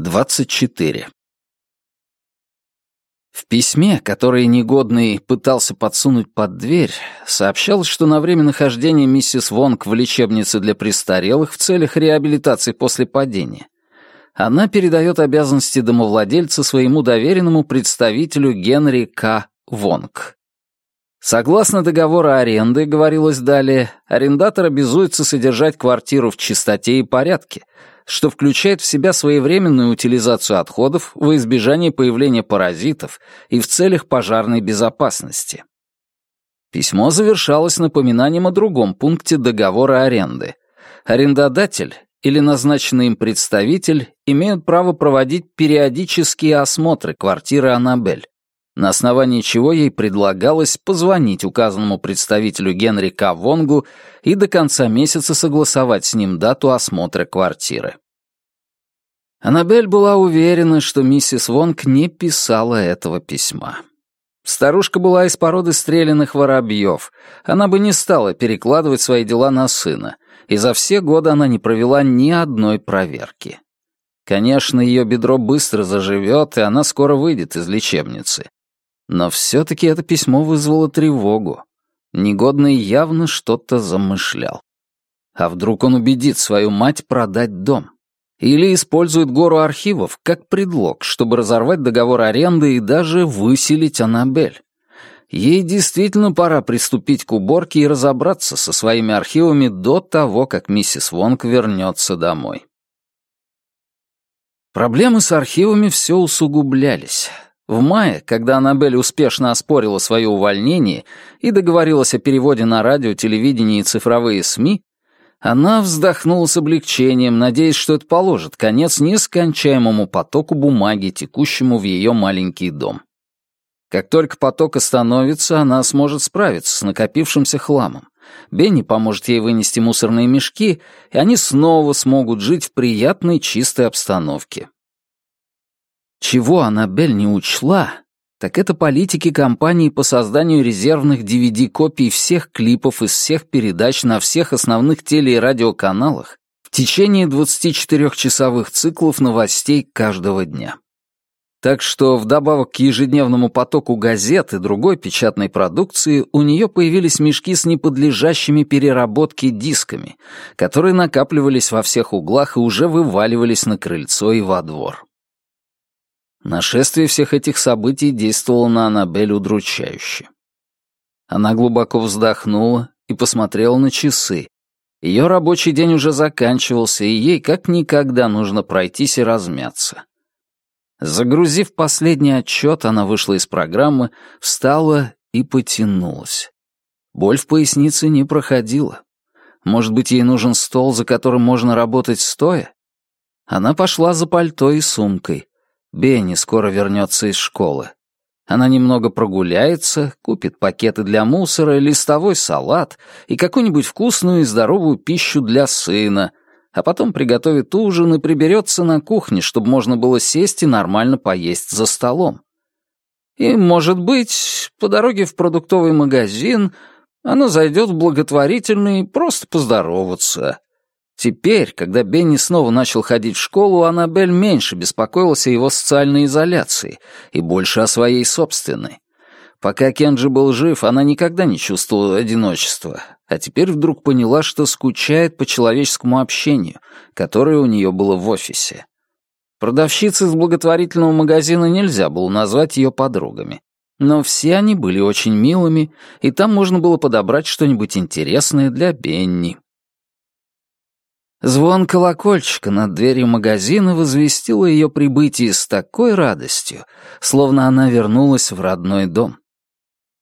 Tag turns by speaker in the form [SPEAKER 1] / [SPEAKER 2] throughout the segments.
[SPEAKER 1] 24. В письме, которое негодный пытался подсунуть под дверь, сообщалось, что на время нахождения миссис Вонг в лечебнице для престарелых в целях реабилитации после падения она передает обязанности домовладельца своему доверенному представителю Генри К. Вонг. Согласно договору аренды, говорилось далее, арендатор обязуется содержать квартиру в чистоте и порядке, что включает в себя своевременную утилизацию отходов во избежание появления паразитов и в целях пожарной безопасности. Письмо завершалось напоминанием о другом пункте договора аренды. Арендодатель или назначенный им представитель имеют право проводить периодические осмотры квартиры Аннабель, на основании чего ей предлагалось позвонить указанному представителю Генри К. Вонгу и до конца месяца согласовать с ним дату осмотра квартиры. Аннабель была уверена, что миссис Вонг не писала этого письма. Старушка была из породы стрелянных воробьев. Она бы не стала перекладывать свои дела на сына, и за все годы она не провела ни одной проверки. Конечно, ее бедро быстро заживет, и она скоро выйдет из лечебницы. Но все-таки это письмо вызвало тревогу. Негодный явно что-то замышлял. А вдруг он убедит свою мать продать дом? Или использует гору архивов как предлог, чтобы разорвать договор аренды и даже выселить Аннабель? Ей действительно пора приступить к уборке и разобраться со своими архивами до того, как миссис Вонг вернется домой. Проблемы с архивами все усугублялись. В мае, когда Аннабель успешно оспорила свое увольнение и договорилась о переводе на радио, телевидение и цифровые СМИ, она вздохнула с облегчением, надеясь, что это положит конец нескончаемому потоку бумаги, текущему в ее маленький дом. Как только поток остановится, она сможет справиться с накопившимся хламом. Бенни поможет ей вынести мусорные мешки, и они снова смогут жить в приятной чистой обстановке. Чего Аннабель не учла, так это политики компании по созданию резервных DVD-копий всех клипов из всех передач на всех основных теле- и радиоканалах в течение 24-часовых циклов новостей каждого дня. Так что вдобавок к ежедневному потоку газет и другой печатной продукции у нее появились мешки с неподлежащими переработке дисками, которые накапливались во всех углах и уже вываливались на крыльцо и во двор. Нашествие всех этих событий действовало на Аннабель удручающе. Она глубоко вздохнула и посмотрела на часы. Ее рабочий день уже заканчивался, и ей как никогда нужно пройтись и размяться. Загрузив последний отчет, она вышла из программы, встала и потянулась. Боль в пояснице не проходила. Может быть, ей нужен стол, за которым можно работать стоя? Она пошла за пальто и сумкой. Бенни скоро вернется из школы. Она немного прогуляется, купит пакеты для мусора, листовой салат и какую-нибудь вкусную и здоровую пищу для сына, а потом приготовит ужин и приберется на кухне, чтобы можно было сесть и нормально поесть за столом. И, может быть, по дороге в продуктовый магазин она зайдет в благотворительный просто поздороваться. Теперь, когда Бенни снова начал ходить в школу, Аннабель меньше беспокоилась о его социальной изоляции и больше о своей собственной. Пока Кенджи был жив, она никогда не чувствовала одиночества, а теперь вдруг поняла, что скучает по человеческому общению, которое у нее было в офисе. Продавщицы из благотворительного магазина нельзя было назвать ее подругами. Но все они были очень милыми, и там можно было подобрать что-нибудь интересное для Бенни. Звон колокольчика над дверью магазина возвестил ее прибытие с такой радостью, словно она вернулась в родной дом.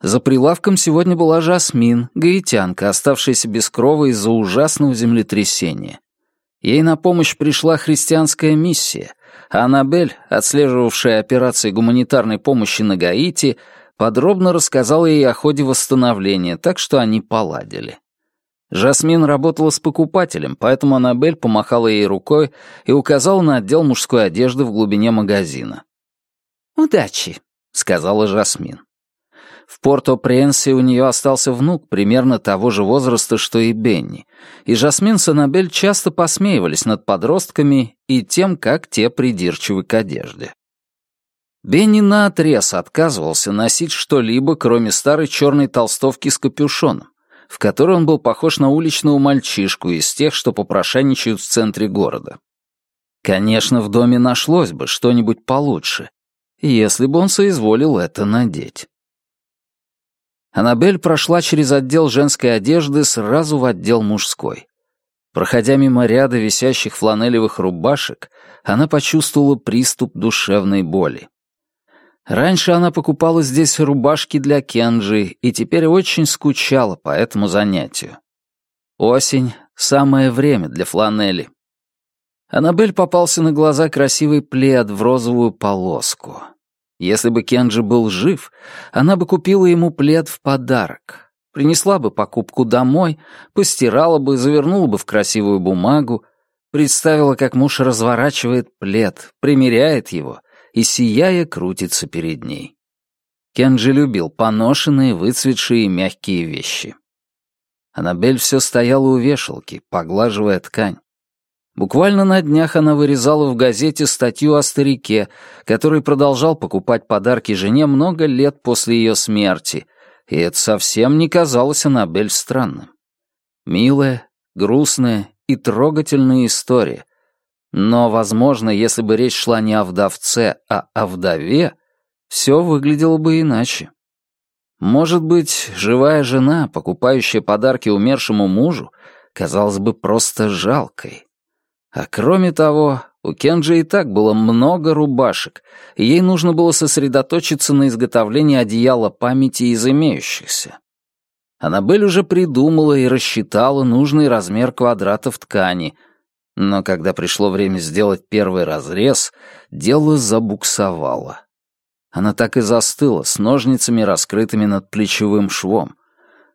[SPEAKER 1] За прилавком сегодня была Жасмин, гаитянка, оставшаяся без крова из-за ужасного землетрясения. Ей на помощь пришла христианская миссия, а Аннабель, отслеживавшая операции гуманитарной помощи на Гаити, подробно рассказала ей о ходе восстановления, так что они поладили. Жасмин работала с покупателем, поэтому Аннабель помахала ей рукой и указала на отдел мужской одежды в глубине магазина. «Удачи», — сказала Жасмин. В Порто-Пренсе у нее остался внук примерно того же возраста, что и Бенни, и Жасмин с Аннабель часто посмеивались над подростками и тем, как те придирчивы к одежде. Бенни наотрез отказывался носить что-либо, кроме старой черной толстовки с капюшоном, в которой он был похож на уличного мальчишку из тех, что попрошайничают в центре города. Конечно, в доме нашлось бы что-нибудь получше, если бы он соизволил это надеть. Аннабель прошла через отдел женской одежды сразу в отдел мужской. Проходя мимо ряда висящих фланелевых рубашек, она почувствовала приступ душевной боли. Раньше она покупала здесь рубашки для Кенджи и теперь очень скучала по этому занятию. Осень — самое время для фланели. Аннабель попался на глаза красивый плед в розовую полоску. Если бы Кенджи был жив, она бы купила ему плед в подарок. Принесла бы покупку домой, постирала бы, завернула бы в красивую бумагу, представила, как муж разворачивает плед, примеряет его и, сияя, крутится перед ней. Кенджи любил поношенные, выцветшие и мягкие вещи. Аннабель все стояла у вешалки, поглаживая ткань. Буквально на днях она вырезала в газете статью о старике, который продолжал покупать подарки жене много лет после ее смерти, и это совсем не казалось Аннабель странным. Милая, грустная и трогательная история. Но, возможно, если бы речь шла не о вдовце, а о вдове, все выглядело бы иначе. Может быть, живая жена, покупающая подарки умершему мужу, казалась бы просто жалкой. А кроме того, у Кенджи и так было много рубашек, и ей нужно было сосредоточиться на изготовлении одеяла памяти из имеющихся. Аннабель уже придумала и рассчитала нужный размер квадратов ткани, но когда пришло время сделать первый разрез, дело забуксовало. Она так и застыла, с ножницами, раскрытыми над плечевым швом.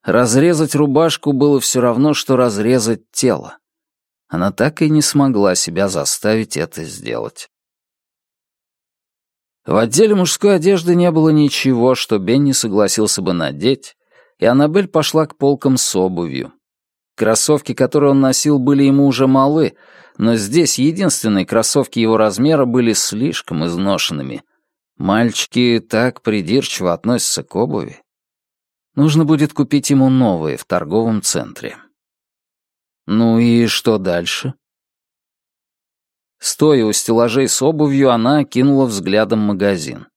[SPEAKER 1] Разрезать рубашку было все равно, что разрезать тело она так и не смогла себя заставить это сделать. В отделе мужской одежды не было ничего, что Бенни согласился бы надеть, и Аннабель пошла к полкам с обувью. Кроссовки, которые он носил, были ему уже малы, но здесь единственные кроссовки его размера были слишком изношенными. Мальчики так придирчиво относятся к обуви. Нужно будет купить ему новые в торговом центре. Ну и что дальше? Стоя у стеллажей с обувью, она кинула взглядом магазин.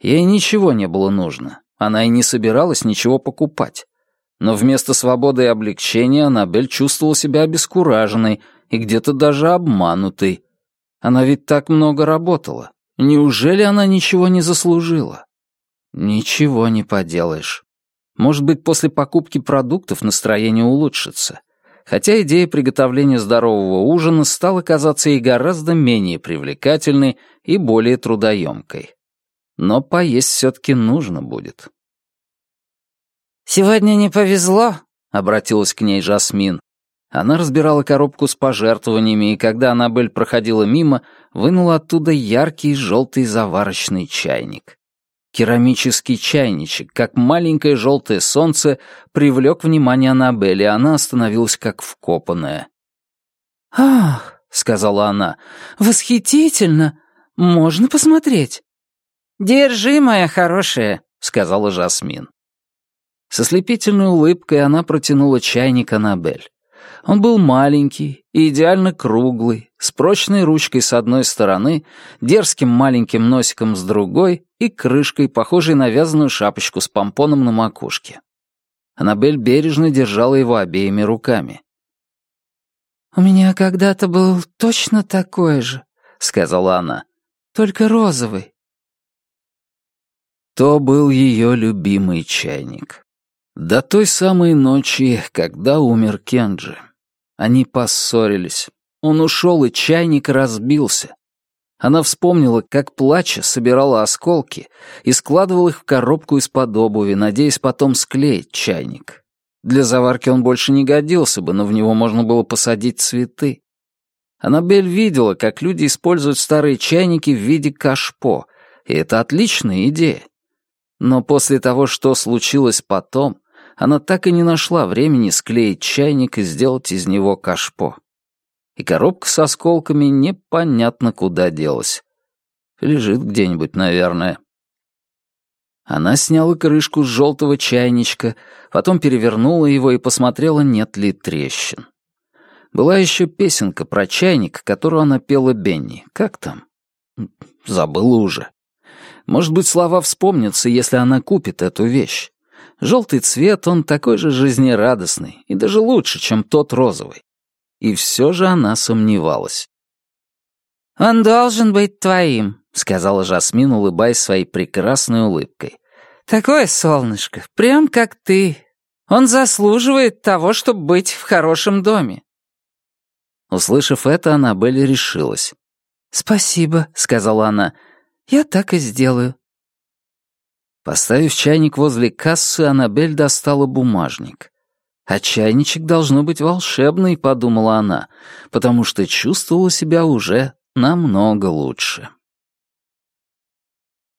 [SPEAKER 1] Ей ничего не было нужно. Она и не собиралась ничего покупать. Но вместо свободы и облегчения Аннабель чувствовала себя обескураженной и где-то даже обманутой. Она ведь так много работала. Неужели она ничего не заслужила? Ничего не поделаешь. Может быть, после покупки продуктов настроение улучшится хотя идея приготовления здорового ужина стала казаться ей гораздо менее привлекательной и более трудоемкой. Но поесть все-таки нужно будет.
[SPEAKER 2] «Сегодня не повезло», —
[SPEAKER 1] обратилась к ней Жасмин. Она разбирала коробку с пожертвованиями, и когда Аннабель проходила мимо, вынула оттуда яркий желтый заварочный чайник. Керамический чайничек, как маленькое желтое солнце, привлек внимание Аннабель, и она остановилась как вкопанная.
[SPEAKER 2] «Ах», — сказала она, — «восхитительно! Можно посмотреть?» «Держи, моя хорошая», — сказала Жасмин.
[SPEAKER 1] Со слепительной улыбкой она протянула чайник Аннабель. Он был маленький и идеально круглый, с прочной ручкой с одной стороны, дерзким маленьким носиком с другой и крышкой, похожей на вязаную шапочку с помпоном на макушке. Аннабель бережно держала его обеими руками.
[SPEAKER 2] «У меня когда-то был точно такой же», — сказала она, — «только розовый».
[SPEAKER 1] То был ее любимый чайник. До той самой ночи, когда умер Кенджи. Они поссорились. Он ушел, и чайник разбился. Она вспомнила, как, плача, собирала осколки и складывала их в коробку из-под обуви, надеясь потом склеить чайник. Для заварки он больше не годился бы, но в него можно было посадить цветы. Аннабель видела, как люди используют старые чайники в виде кашпо, и это отличная идея. Но после того, что случилось потом, она так и не нашла времени склеить чайник и сделать из него кашпо. И коробка с осколками непонятно куда делась. Лежит где-нибудь, наверное. Она сняла крышку с желтого чайничка, потом перевернула его и посмотрела, нет ли трещин. Была еще песенка про чайник, которую она пела Бенни. Как там? Забыла уже. Может быть, слова вспомнятся, если она купит эту вещь. Желтый цвет, он такой же жизнерадостный, и даже лучше, чем тот розовый. И все же она сомневалась.
[SPEAKER 2] «Он должен быть твоим», — сказала Жасмин, улыбаясь своей прекрасной улыбкой. «Такое солнышко, прям как ты. Он заслуживает того, чтобы быть в хорошем доме».
[SPEAKER 1] Услышав это, Аннабель решилась.
[SPEAKER 2] «Спасибо», — сказала она. «Я так и сделаю».
[SPEAKER 1] Поставив чайник возле кассы, Аннабель достала бумажник. «А чайничек должно быть волшебный», — подумала она, потому что чувствовала себя уже намного лучше.